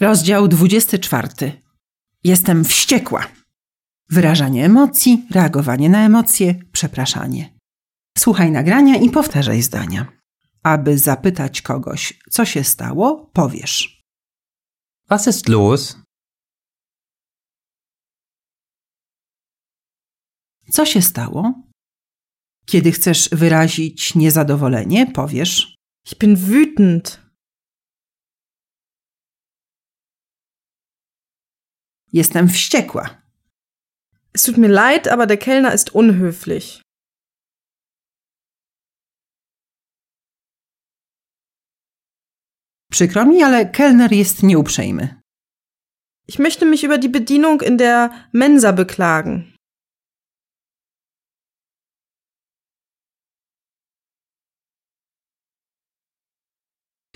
Rozdział 24. Jestem wściekła. Wyrażanie emocji, reagowanie na emocje, przepraszanie. Słuchaj nagrania i powtarzaj zdania. Aby zapytać kogoś, co się stało, powiesz. Was ist los? Co się stało? Kiedy chcesz wyrazić niezadowolenie, powiesz. Ich bin wütend. Jestem wściekła. Es tut mir leid, aber der Kellner ist unhöflich. Przykro mi, ale kelner jest nieuprzejmy. Ich möchte mich über die Bedienung in der Mensa beklagen.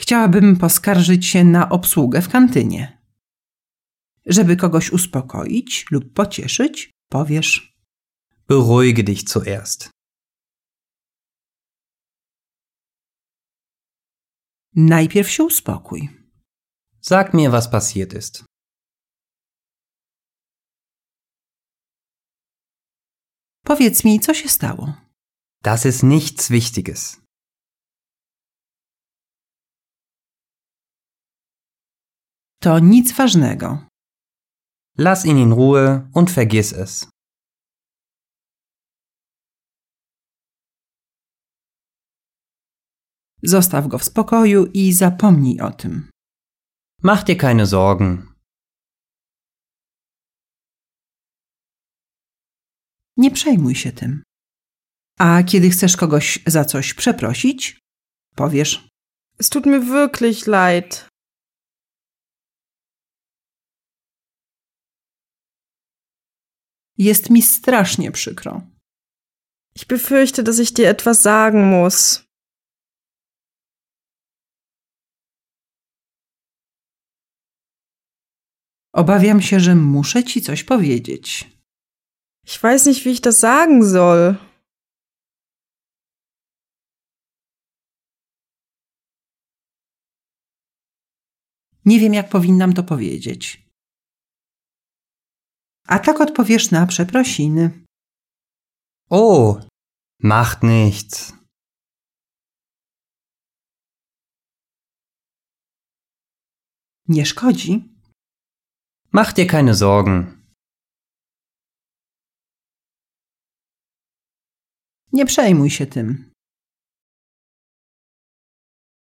Chciałabym poskarżyć się na obsługę w kantynie. Żeby kogoś uspokoić lub pocieszyć, powiesz. Beruhige dich zuerst. Najpierw się uspokój. Sag mir, was passiert ist. Powiedz mi, co się stało. Das ist nichts Wichtiges. To nic ważnego. Lass ihn in Ruhe und vergiss es. Zostaw go w spokoju i zapomnij o tym. Mach dir keine Sorgen. Nie przejmuj się tym. A kiedy chcesz kogoś za coś przeprosić, powiesz: Es tut mir wirklich leid. Jest mi strasznie przykro. Ich befürchte, dass ich dir etwas sagen muss. Obawiam się, że muszę ci coś powiedzieć. Ich weiß nicht, wie ich das sagen soll. Nie wiem, jak powinnam to powiedzieć. A tak odpowiesz na przeprosiny. Oh, macht nichts. Nie szkodzi. Mach dir keine Sorgen. Nie przejmuj się tym.